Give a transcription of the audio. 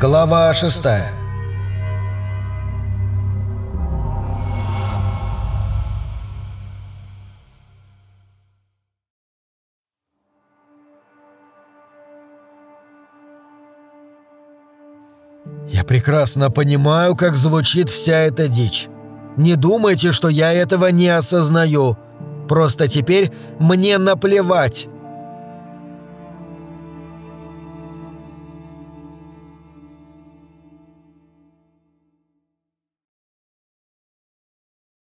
Глава шестая Я прекрасно понимаю, как звучит вся эта дичь. Не думайте, что я этого не осознаю. Просто теперь мне наплевать.